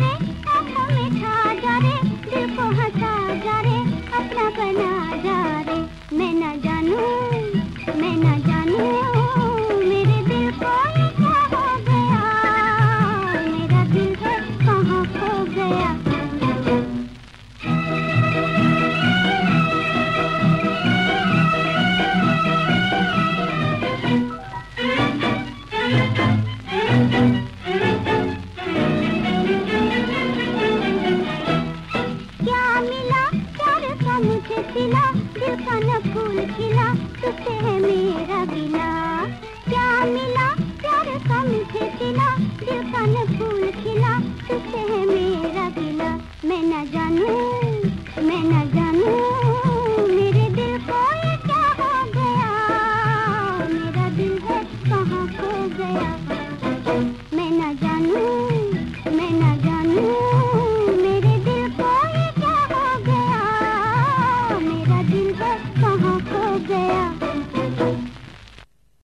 मुझे खिला दिल का न फूल खिला तुझसे मेरा बिना। क्या मिला